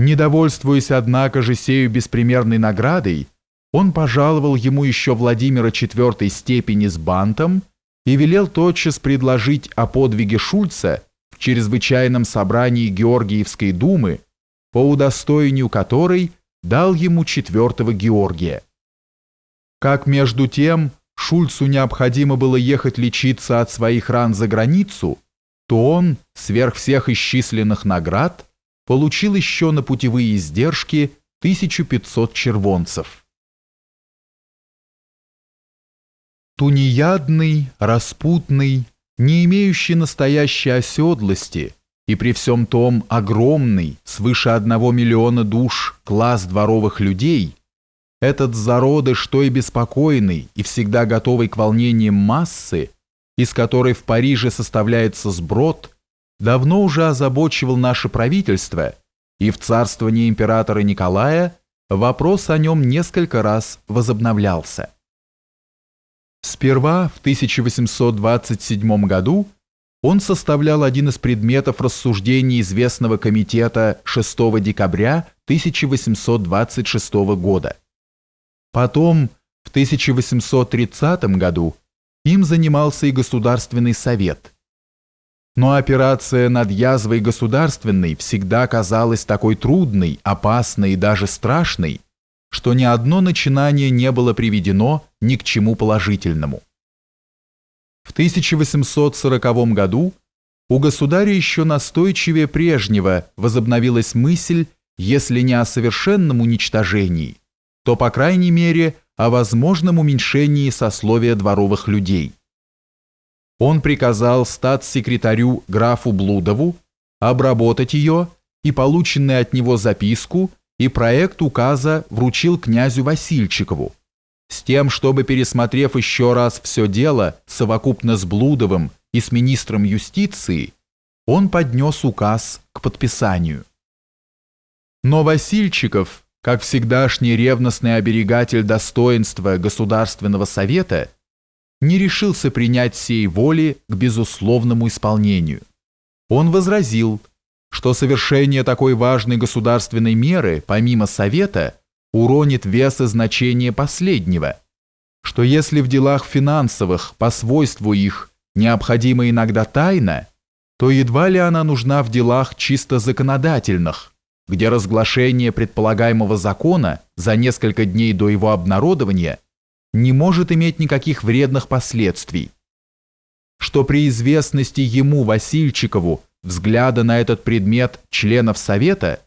Недовольствуясь, однако же, сею беспримерной наградой, он пожаловал ему еще Владимира четвертой степени с бантом и велел тотчас предложить о подвиге Шульца в чрезвычайном собрании Георгиевской думы, по удостоению которой дал ему четвертого Георгия. Как между тем Шульцу необходимо было ехать лечиться от своих ран за границу, то он, сверх всех исчисленных наград, получил еще на путевые издержки 1500 червонцев. Тунеядный, распутный, не имеющий настоящей оседлости и при всем том огромный, свыше одного миллиона душ, класс дворовых людей, этот зародыш, что и беспокойный и всегда готовый к волнениям массы, из которой в Париже составляется сброд, давно уже озабочивал наше правительство, и в царствовании императора Николая вопрос о нем несколько раз возобновлялся. Сперва в 1827 году он составлял один из предметов рассуждений известного комитета 6 декабря 1826 года. Потом, в 1830 году, им занимался и Государственный совет. Но операция над язвой государственной всегда казалась такой трудной, опасной и даже страшной, что ни одно начинание не было приведено ни к чему положительному. В 1840 году у государя еще настойчивее прежнего возобновилась мысль, если не о совершенном уничтожении, то, по крайней мере, о возможном уменьшении сословия дворовых людей. Он приказал статс-секретарю графу Блудову обработать ее и полученную от него записку и проект указа вручил князю Васильчикову, с тем, чтобы, пересмотрев еще раз все дело совокупно с Блудовым и с министром юстиции, он поднес указ к подписанию. Но Васильчиков, как всегдашний ревностный оберегатель достоинства Государственного Совета, не решился принять сей воли к безусловному исполнению. Он возразил, что совершение такой важной государственной меры, помимо Совета, уронит вес и значение последнего, что если в делах финансовых по свойству их необходима иногда тайна, то едва ли она нужна в делах чисто законодательных, где разглашение предполагаемого закона за несколько дней до его обнародования не может иметь никаких вредных последствий, что при известности ему, Васильчикову, взгляда на этот предмет членов Совета,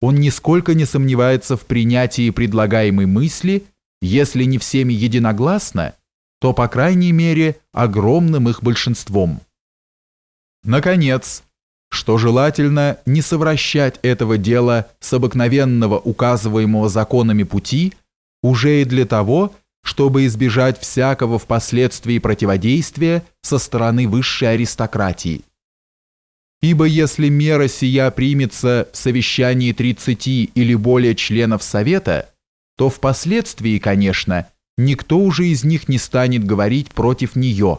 он нисколько не сомневается в принятии предлагаемой мысли, если не всеми единогласно, то, по крайней мере, огромным их большинством. Наконец, что желательно не совращать этого дела с обыкновенного указываемого законами пути уже и для того, чтобы избежать всякого впоследствии противодействия со стороны высшей аристократии. Ибо если мера сия примется в совещании 30 или более членов Совета, то впоследствии, конечно, никто уже из них не станет говорить против нее,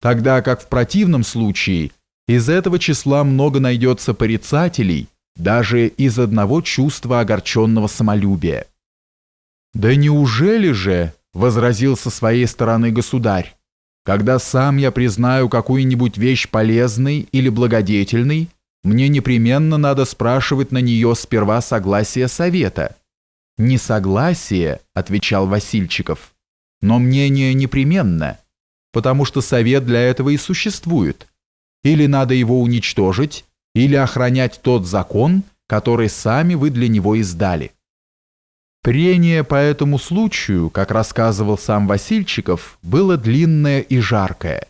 тогда как в противном случае из этого числа много найдется порицателей, даже из одного чувства огорченного самолюбия. «Да неужели же?» — возразил со своей стороны государь. Когда сам я признаю какую-нибудь вещь полезной или благодетельной, мне непременно надо спрашивать на нее сперва согласие совета. «Несогласие», — отвечал Васильчиков, — «но мнение непременно, потому что совет для этого и существует. Или надо его уничтожить, или охранять тот закон, который сами вы для него издали». Прение по этому случаю, как рассказывал сам Васильчиков, было длинное и жаркое.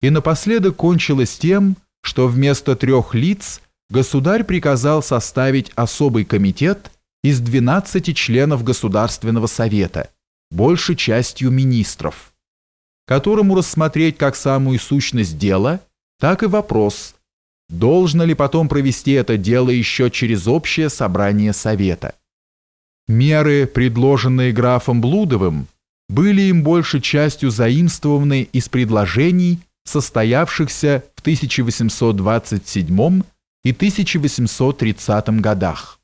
И напоследок кончилось тем, что вместо трех лиц государь приказал составить особый комитет из 12 членов Государственного совета, большей частью министров, которому рассмотреть как самую сущность дела, так и вопрос, должно ли потом провести это дело еще через общее собрание совета. Меры, предложенные графом Блудовым, были им большей частью заимствованы из предложений, состоявшихся в 1827 и 1830 годах.